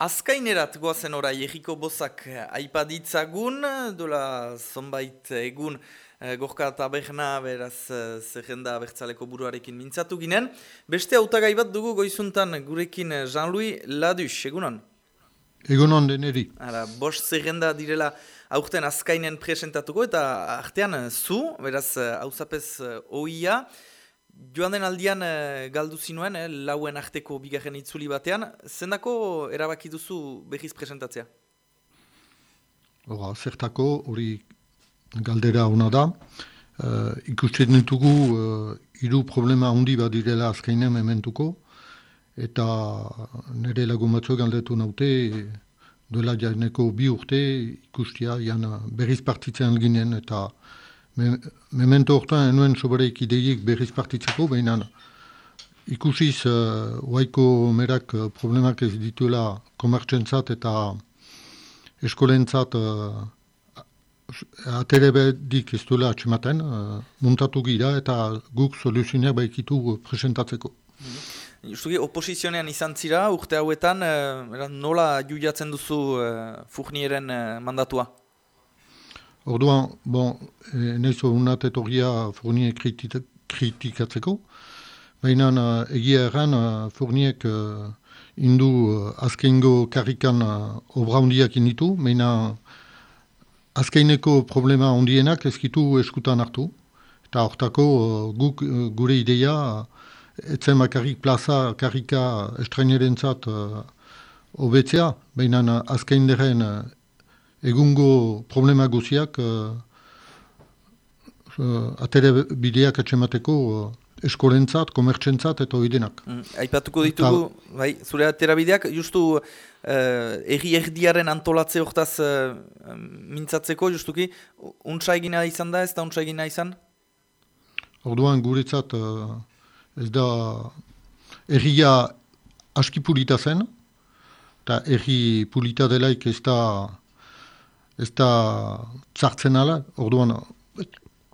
Azkainerat goazen orai egiko bozak aipaditzagun, dola zonbait egun eh, gorka eta behna beraz eh, zerrenda bertzaleko buruarekin mintzatu ginen. Beste autagai bat dugu goizuntan gurekin Jean-Louis Ladus, egunon? Egunon deneri. Ara, bos zerrenda direla aurten azkainen presentatuko eta artean zu, beraz hauzapez oia, Joan den aldian e, galdu zinuen, e, lauen arteko bigarren itzuli batean, zendako erabaki duzu behiz presentatzea? Hora, zertako hori galdera hona da. Uh, ikusten ditugu hiru problema handi bat direla azkainen mementuko, eta nire lagun batzuk galdetu naute, duela jarneko bi urte ikustia, jan berriz partitzen ginen, eta memento hortan enuen sobareik ideiek berriz partitzeko, baina ikusiz uh, waiko merak uh, problemak ez dituela komertsentzat eta eskolentzat uh, atere bedik ez duela atxematen, uh, muntatu gira eta guk soluzioak baikitu presentatzeko. Justuki, oposizionean izan zira, urte hauetan, nola juiatzen duzu uh, Furnieren mandatua? Orduan, bon, e, nahizo unat etorria furnie kritikatzeko, baina uh, egia erran uh, furniek indu uh, azkengo karrikan uh, inditu, baina azkeineko problema hundienak ezkitu eskutan hartu. Eta hortako guk, gure ideia, uh, etzen bakarrik plaza karrika estraineren zat uh, baina uh, uh, egungo problema guziak uh, uh, atere bideak atxemateko uh, eskolentzat, komertsentzat eta oidenak. Mm, aipatuko ditugu, Ta, bai, zure atera bideak, justu uh, erri erdiaren antolatze hortaz uh, mintzatzeko, justuki, untsa egina izan da, ez da untsa egina izan? Orduan guretzat uh, ez da erria aski pulita zen, eta erri pulita delaik ez da ez da zartzen ala, orduan,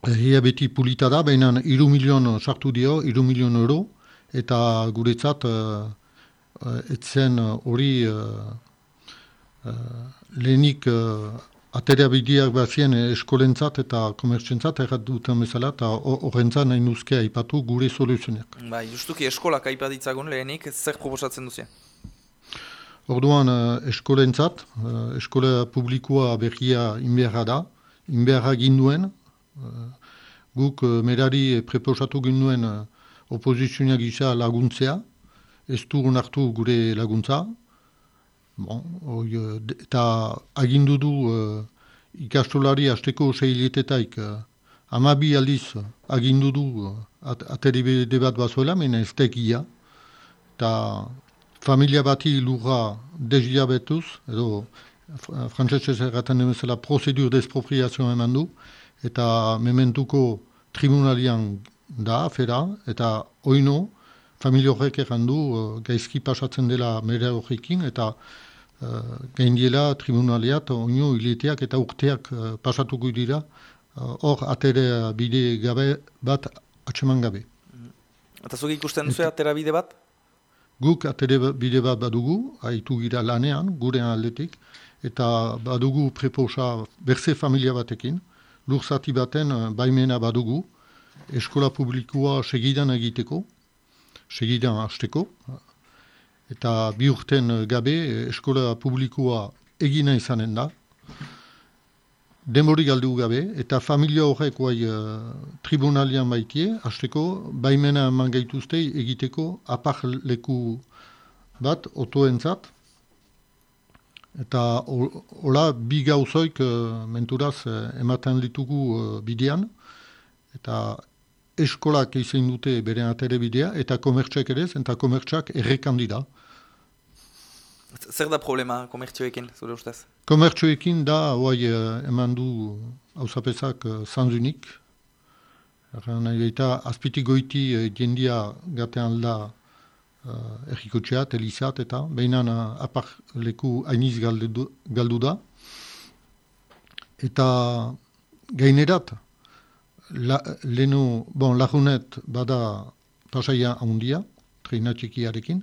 herria beti pulita da, baina iru milion sartu dio, iru milion euro, eta guretzat, uh, etzen hori uh, uh, lehenik uh, bideak bazien eskolentzat eta komertsentzat errat duten bezala, eta horrentzat nahi nuzkea ipatu gure soluzionak. Ba, justuki eskolak aipaditzagun lehenik, zer proposatzen duzien? Orduan uh, eskolentzat, uh, eskola publikoa berria inberra da, inberra ginduen, uh, guk merari preposatu ginduen opozizioa gisa laguntzea, ez du hartu gure laguntza, bon, oi, eta agindu du ikastolari hasteko sehiletetaik uh, amabi aldiz agindu du at, ateri bat bazuela, mena ez tekia, eta familia bati lurra desjabetuz, edo frantzesez erraten demezela prozedur despropriazioa eman du, eta mementuko tribunalian da, afera, eta oino, familia horrek erran du, uh, gaizki pasatzen dela mere horrekin, eta uh, gaindiela tribunaliat oino hileteak eta urteak uh, pasatuko dira, hor uh, atere bide gabe bat atseman gabe. Eta zuki ikusten duzu atera bide bat? Guk atere bide bat badugu, haitu gira lanean, gure aldetik, eta badugu preposa berze familia batekin, lurzati baten eh, baimena badugu, eskola publikoa segidan egiteko, segidan hasteko, eta bi urten gabe eskola publikoa egina izanen da, denbori galdu gabe, eta familia horrek bai uh, tribunalian baitie, hasteko, baimena eman gaituzte egiteko apar leku bat, otoentzat, eta hola bi gauzoik uh, menturaz uh, ematen ditugu uh, bidean, eta eskolak izan dute bere atere bidea, eta komertxak ere, eta komertxak errekandida. Zer da problema komertzioekin, zure ustez? Komertzioekin da, oai, eh, eman du hausapezak zanzunik. Erran nahi gaita, azpiti goiti uh, jendia gatean da uh, errikotxeat, elizat eta behinan uh, apar leku hainiz galdu, galdu da. Eta gainerat, la, lehenu, bon, lagunet bada pasaia handia, treina txikiarekin.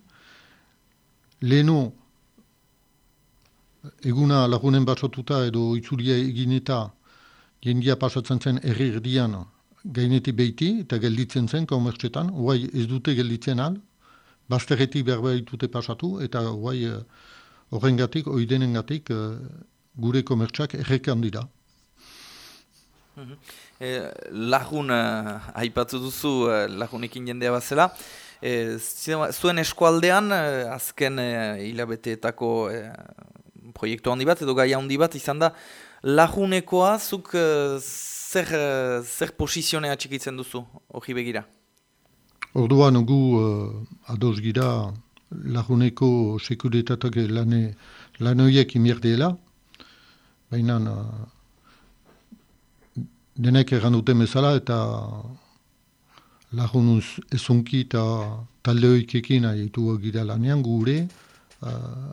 Eguna lagunen basotuta edo itzulia egin eta jendia pasatzen zen erri erdian gainetik behiti eta gelditzen zen komertsetan, guai ez dute gelditzen al, bazterretik berbaitute pasatu eta guai uh, horrengatik, oidenengatik uh, gure komertsak errekan dira. Mhm. E, lagun, uh, haipatu duzu uh, lagunekin jendea bazela, e, zuen eskualdean uh, azken uh, hilabeteetako uh, proiektu handi bat edo gaia handi bat izan da lagunekoa zuk uh, zer, uh, zer posizionea txikitzen duzu hori begira? Orduan gu uh, ados gira laguneko sekuritatak lane, lanoiek imirdeela, baina denek erran duten bezala eta lagunuz ezunki eta talde hoikekin ahitu gira lanean gure. Uh,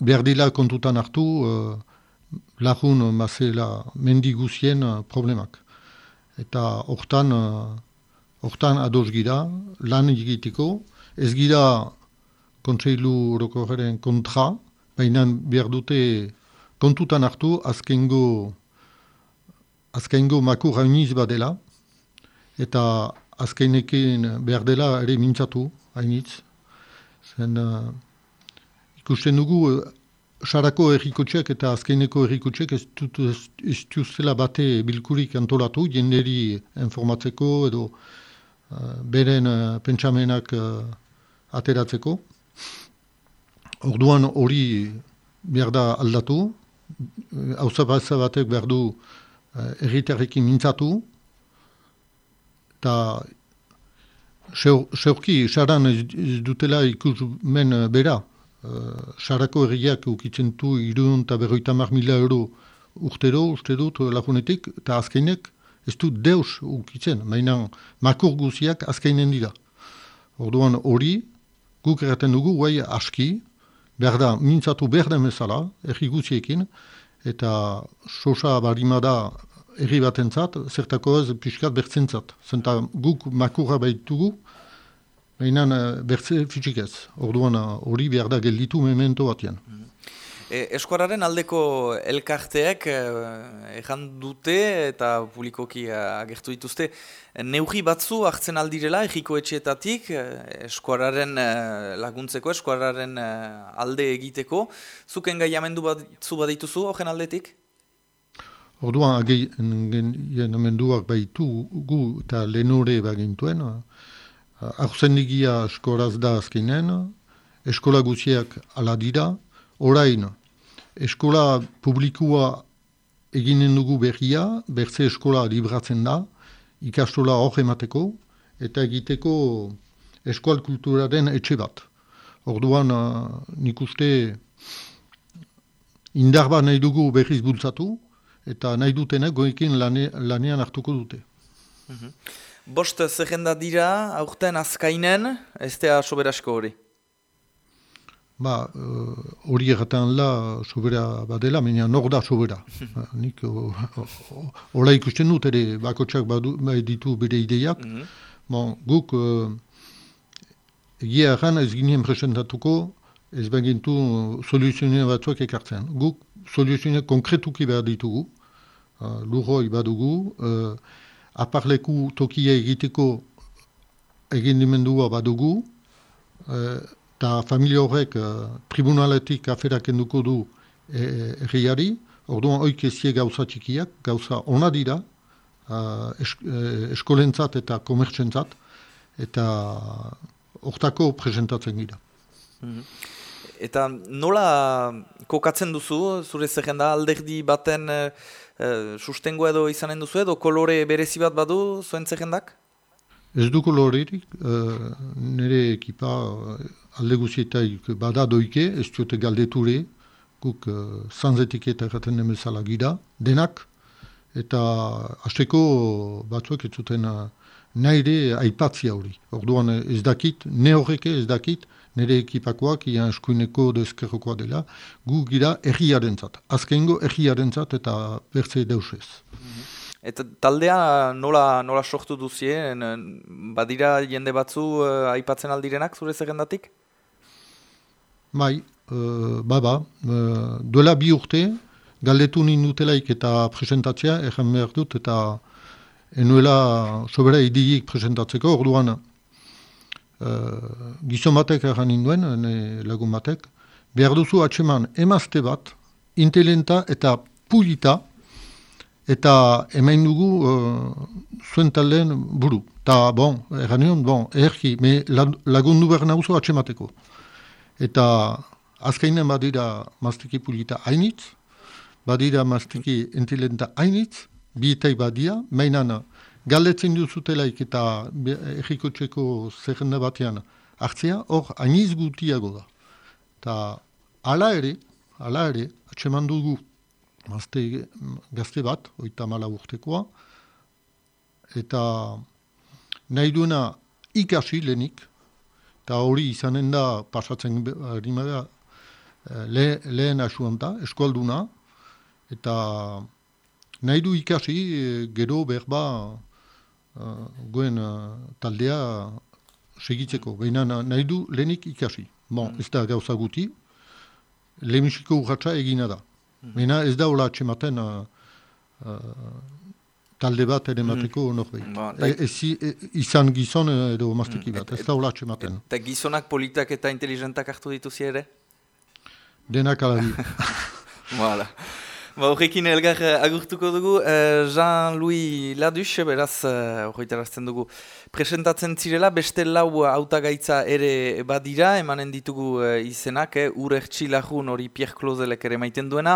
berdila kontutan hartu uh, lagun mazela mendiguzien uh, problemak. Eta hortan, uh, hortan ados gira, lan egiteko, ez gira kontseilu orokorren kontra, baina behar dute kontutan hartu azkengo azkaingo makur hainiz badela, eta azkainekin behar dela ere mintzatu hainitz. Zen, uh, ikusten dugu, uh, sarako errikotxeak eta azkaineko errikotxeak ez, ez duzela bate bilkurik antolatu, jenderi informatzeko edo uh, beren uh, pentsamenak uh, ateratzeko. Orduan hori behar da aldatu, hau batek behar du uh, erriterrekin mintzatu, eta seurki, saran ez, dutela ikus men uh, bera, sarako erriak ukitzen du irun eta berroita mar mila euro urtero, uste dut lagunetik, eta azkainek ez du deus ukitzen, mainan makur guziak azkainen dira. Orduan hori, guk erraten dugu, guai aski, berda, mintzatu berda mesala, erri guziekin, eta sosa barimada erri batentzat, zertako ez pixkat bertzentzat. Zenta guk makurra baitugu, behinan eh, bertze fitxik ez. Orduan eh, hori behar da gelditu memento batean. Mm eskuararen aldeko elkarteek ejan dute eta publikoki agertu dituzte neugi batzu hartzen aldirela egiko etxeetatik eskuararen laguntzeko, eskuararen alde egiteko. Zuken gai amendu batzu badituzu horren aldetik? Orduan, ageien amenduak baitu gu eta lehenore bagintuen. Arzendigia eskoraz da azkenen, eskola guziak ala dira. Orain, eskola publikua eginen dugu berria, berze eskola libratzen da, ikastola hor emateko, eta egiteko eskual kulturaren etxe bat. Orduan, nik uste indarba nahi dugu berriz bultzatu, eta nahi dutenak goekin lane, lanean hartuko dute. Mm Bost zerrenda dira, aurten azkainen, ez da soberasko hori? Ba, eh, hori erratan la sobera badela, baina nor da sobera. Ba, nik hola ikusten dut ere bakotsak badu, bai ditu bere ideiak. Mm bon, guk uh, egia erran ez ginen presentatuko ez bagintu soluzioen batzuak ekartzen. Guk soluzioen konkretuki behar ditugu uh, lurroi badugu, uh, aparleku tokia egiteko egindimendua badugu, eta uh, familia horrek uh, tribunaletik aferak enduko du e, erriari, orduan oik ezie gauza txikiak, gauza ona dira, eskolentzat eta komertsentzat, eta hortako presentatzen gira. Mhm. Eta nola kokatzen duzu, zure zerrenda alderdi baten e, sustengo edo izanen duzu edo kolore berezi bat badu zuen zerrendak? Ez du kolorerik, uh, nire ekipa alde guzietaik bada doike, ez diote galdeture, guk uh, zanzetik eta erraten nemezala gira, denak, eta hasteko batzuek ez zuten uh, nahi aipatzia hori. Orduan ez dakit, ne horreke ez dakit, nire ekipakoak, ian eskuineko dezkerrokoa dela, gu gira erriaren zat. Azkengo erriaren zat eta bertze deusez. Mhm. Eta taldea nola, nola sortu duzien, badira jende batzu uh, aipatzen aldirenak zure zerrendatik? Bai, uh, baba, uh, duela bi urte, galdetu nindutelaik eta presentatzea, egen behar dut, eta enuela sobera idilik presentatzeko, orduan uh, gizon batek egan ninduen, lagun batek, behar duzu atseman emazte bat, intelenta eta pulita, eta emain dugu uh, zuen taldeen buru. Ta, bon, erran nion, bon, erki, me lagundu behar nahuzo atsemateko. Eta azkainen badira mazteki pulita hainitz, badira mazteki intelenta hainitz, bietei badia, mainan galdetzen duzutelaik eta erriko txeko zerrenda batean hartzea, hor hainiz gutiago da. Ta, ala ere, ala ere, atseman dugu mazte gazte bat, oita mala urtekoa, eta nahi duena ikasi lehenik, eta hori izanen da pasatzen rimada eh, le, lehen asuan eskualduna, eta nahi du ikasi eh, gero berba uh, goen taldea segitzeko, baina nahi du lehenik ikasi. Bon, mm. ez da gauza guti, lehenixiko urratxa egina da. Baina ez da hola atxematen uh, uh, talde bat ere mateko mm. norbait. Ba, e, e, izan gizon edo mazteki bat, ez da hola atxematen. Eta gizonak politak eta inteligentak hartu dituzi ere? Denak alabi. Voilà. Ba, horrekin elgar eh, agurtuko dugu, uh, Jean-Louis Ladus, beraz, uh, horretarazten dugu, presentatzen zirela, beste lau autagaitza ere badira, emanen ditugu izenak, eh, urek txilahun hori Pierre Klozelek ere maiten duena,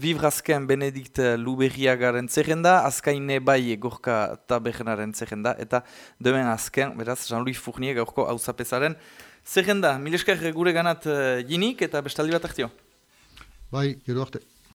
Vibrazken Benedikt Luberriagaren zerrenda, azkaine bai gorka tabergenaren zerrenda, eta demen azken, beraz, Jean-Louis Fournier gaurko hauzapezaren zerrenda. Mileskar gure ganat jinik eta bestaldi bat ahtio. Bai, gero arte.